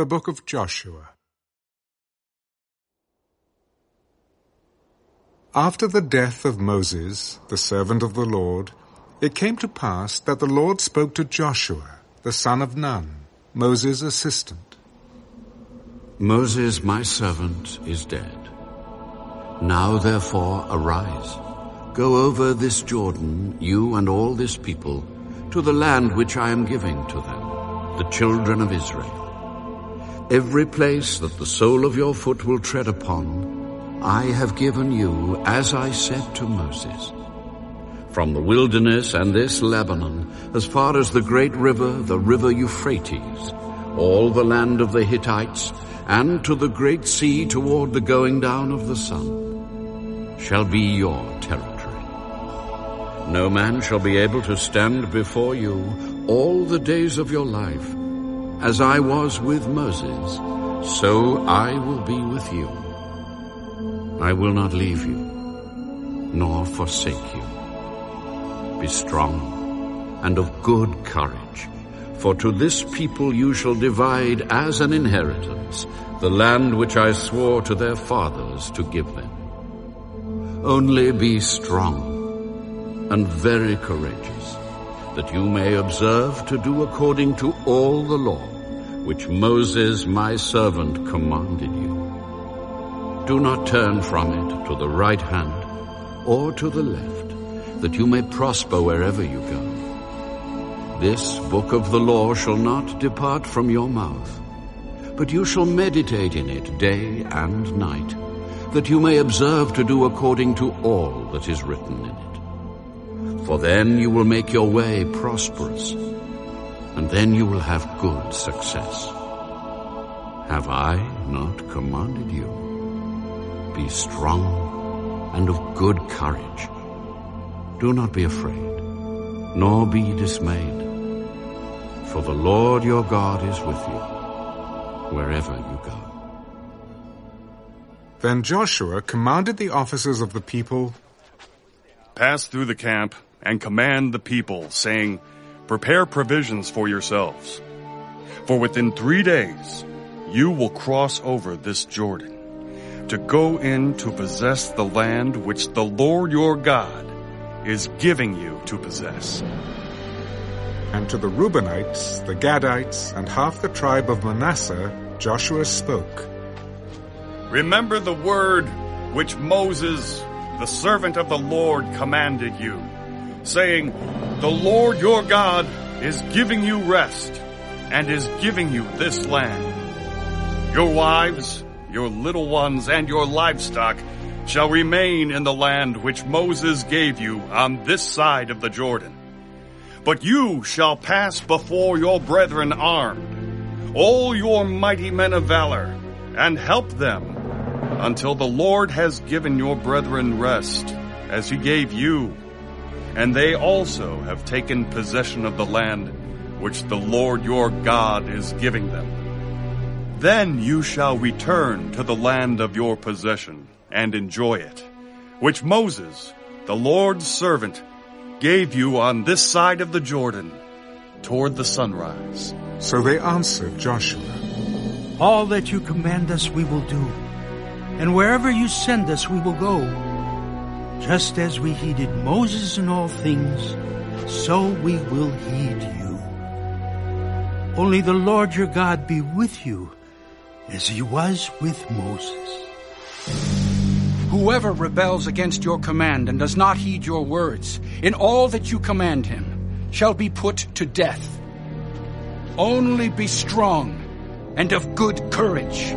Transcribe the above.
The Book of Joshua. After the death of Moses, the servant of the Lord, it came to pass that the Lord spoke to Joshua, the son of Nun, Moses' assistant. Moses, my servant, is dead. Now therefore arise, go over this Jordan, you and all this people, to the land which I am giving to them, the children of Israel. Every place that the sole of your foot will tread upon, I have given you, as I said to Moses. From the wilderness and this Lebanon, as far as the great river, the river Euphrates, all the land of the Hittites, and to the great sea toward the going down of the sun, shall be your territory. No man shall be able to stand before you all the days of your life. As I was with Moses, so I will be with you. I will not leave you, nor forsake you. Be strong and of good courage, for to this people you shall divide as an inheritance the land which I swore to their fathers to give them. Only be strong and very courageous, that you may observe to do according to all the law which Moses my servant commanded you. Do not turn from it to the right hand or to the left, that you may prosper wherever you go. This book of the law shall not depart from your mouth, but you shall meditate in it day and night, that you may observe to do according to all that is written in it. For then you will make your way prosperous, and then you will have good success. Have I not commanded you? Be strong and of good courage. Do not be afraid, nor be dismayed, for the Lord your God is with you wherever you go. Then Joshua commanded the officers of the people, Pass through the camp and command the people, saying, Prepare provisions for yourselves. For within three days you will cross over this Jordan to go in to possess the land which the Lord your God is giving you to possess. And to the Reubenites, the Gadites, and half the tribe of Manasseh, Joshua spoke. Remember the word which Moses, the servant of the Lord, commanded you, saying, The Lord your God is giving you rest and is giving you this land. Your wives, your little ones, and your livestock shall remain in the land which Moses gave you on this side of the Jordan. But you shall pass before your brethren armed, all your mighty men of valor, and help them until the Lord has given your brethren rest, as he gave you. And they also have taken possession of the land which the Lord your God is giving them. Then you shall return to the land of your possession and enjoy it, which Moses, the Lord's servant, gave you on this side of the Jordan toward the sunrise. So they answered Joshua, All that you command us we will do, and wherever you send us we will go. Just as we heeded Moses in all things, so we will heed you. Only the Lord your God be with you, as he was with Moses. Whoever rebels against your command and does not heed your words, in all that you command him, shall be put to death. Only be strong and of good courage.